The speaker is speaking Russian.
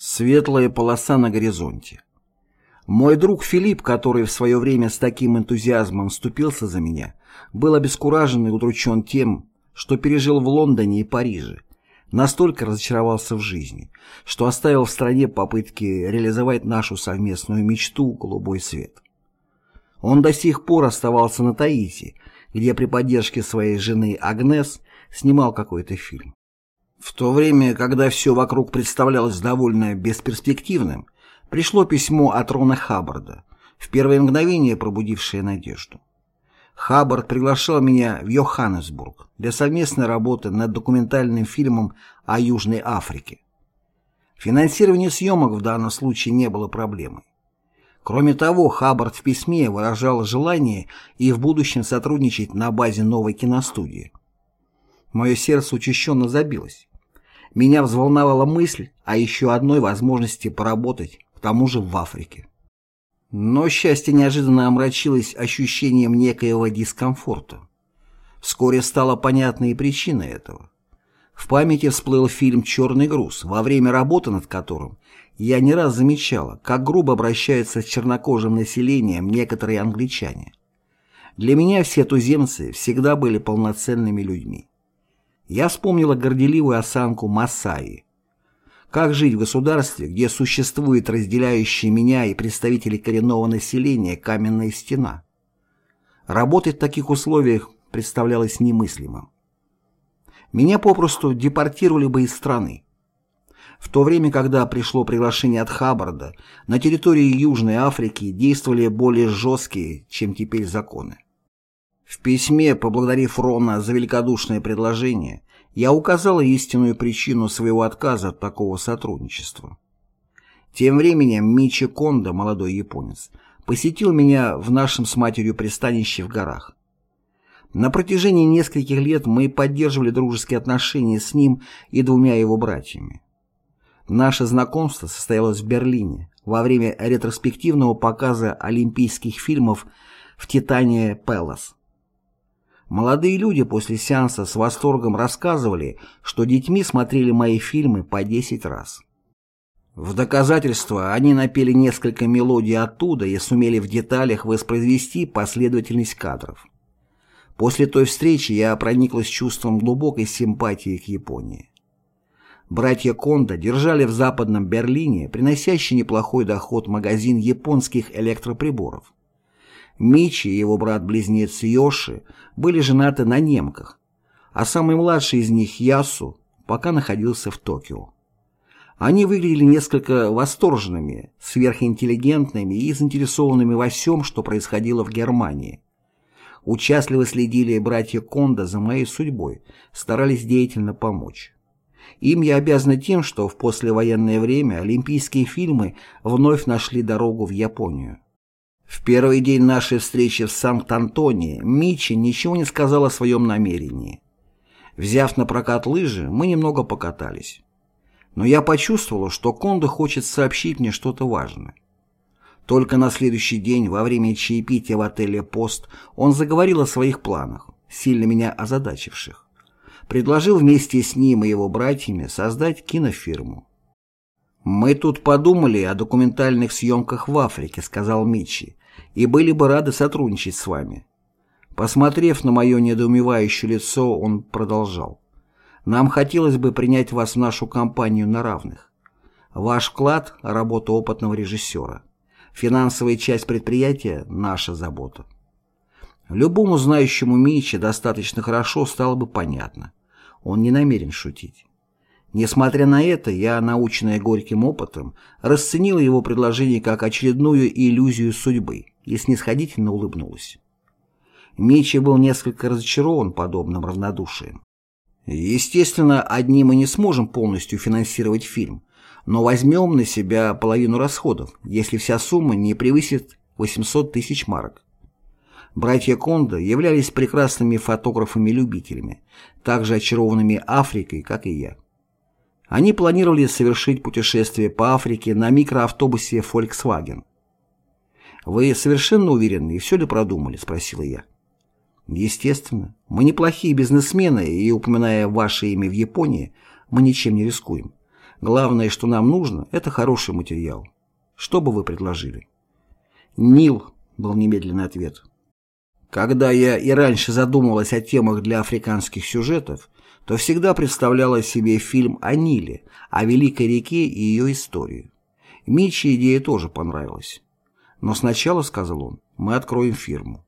Светлая полоса на горизонте. Мой друг Филипп, который в свое время с таким энтузиазмом вступился за меня, был обескуражен и удручен тем, что пережил в Лондоне и Париже. Настолько разочаровался в жизни, что оставил в стране попытки реализовать нашу совместную мечту «Голубой свет». Он до сих пор оставался на Таити, где при поддержке своей жены Агнес снимал какой-то фильм. В то время, когда все вокруг представлялось довольно бесперспективным, пришло письмо от Рона Хаббарда, в первое мгновение пробудившее надежду. Хаббард приглашал меня в Йоханнесбург для совместной работы над документальным фильмом о Южной Африке. Финансирование съемок в данном случае не было проблемой. Кроме того, Хаббард в письме выражал желание и в будущем сотрудничать на базе новой киностудии. Мое сердце учащенно забилось. Меня взволновала мысль о еще одной возможности поработать, к тому же в Африке. Но счастье неожиданно омрачилось ощущением некоего дискомфорта. Вскоре стала понятна и причина этого. В памяти всплыл фильм «Черный груз», во время работы над которым я не раз замечала, как грубо обращаются с чернокожим населением некоторые англичане. Для меня все туземцы всегда были полноценными людьми. Я вспомнила горделивую осанку Масаи. Как жить в государстве, где существует разделяющая меня и представителей коренного населения каменная стена? Работать в таких условиях представлялось немыслимым. Меня попросту депортировали бы из страны. В то время, когда пришло приглашение от Хаббарда, на территории Южной Африки действовали более жесткие, чем теперь законы. В письме, поблагодарив Рона за великодушное предложение, я указала истинную причину своего отказа от такого сотрудничества. Тем временем Мичи Кондо, молодой японец, посетил меня в нашем с матерью пристанище в горах. На протяжении нескольких лет мы поддерживали дружеские отношения с ним и двумя его братьями. Наше знакомство состоялось в Берлине во время ретроспективного показа олимпийских фильмов в «Титания Пэлас». Молодые люди после сеанса с восторгом рассказывали, что детьми смотрели мои фильмы по 10 раз. В доказательство они напели несколько мелодий оттуда и сумели в деталях воспроизвести последовательность кадров. После той встречи я прониклась чувством глубокой симпатии к Японии. Братья Кондо держали в Западном Берлине приносящий неплохой доход магазин японских электроприборов. Мичи и его брат-близнец Йоши были женаты на немках, а самый младший из них, Ясу, пока находился в Токио. Они выглядели несколько восторженными, сверхинтеллигентными и заинтересованными во всем, что происходило в Германии. Участливо следили братья Кондо за моей судьбой, старались деятельно помочь. Им я обязана тем, что в послевоенное время олимпийские фильмы вновь нашли дорогу в Японию. В первый день нашей встречи в Санкт-Антоне Мичи ничего не сказал о своем намерении. Взяв на прокат лыжи, мы немного покатались. Но я почувствовала, что Кондо хочет сообщить мне что-то важное. Только на следующий день, во время чаепития в отеле «Пост», он заговорил о своих планах, сильно меня озадачивших. Предложил вместе с ним и его братьями создать кинофирму. «Мы тут подумали о документальных съемках в Африке», — сказал Митчи, «и были бы рады сотрудничать с вами». Посмотрев на мое недоумевающее лицо, он продолжал. «Нам хотелось бы принять вас в нашу компанию на равных. Ваш вклад — работа опытного режиссера. Финансовая часть предприятия — наша забота». Любому знающему Митча достаточно хорошо стало бы понятно. Он не намерен шутить. Несмотря на это, я, наученная горьким опытом, расценила его предложение как очередную иллюзию судьбы и снисходительно улыбнулась. Мичи был несколько разочарован подобным равнодушием. Естественно, одни мы не сможем полностью финансировать фильм, но возьмем на себя половину расходов, если вся сумма не превысит 800 тысяч марок. Братья Кондо являлись прекрасными фотографами-любителями, также очарованными Африкой, как и я. Они планировали совершить путешествие по Африке на микроавтобусе Volkswagen. «Вы совершенно уверены и все ли продумали?» – спросила я. «Естественно. Мы неплохие бизнесмены, и, упоминая ваше имя в Японии, мы ничем не рискуем. Главное, что нам нужно, это хороший материал. Что бы вы предложили? Нил, был немедленный ответ. Когда я и раньше задумывалась о темах для африканских сюжетов, то всегда представляла себе фильм о Ниле, о Великой реке и ее истории. Митчи идея тоже понравилась. Но сначала, сказал он, мы откроем фирму.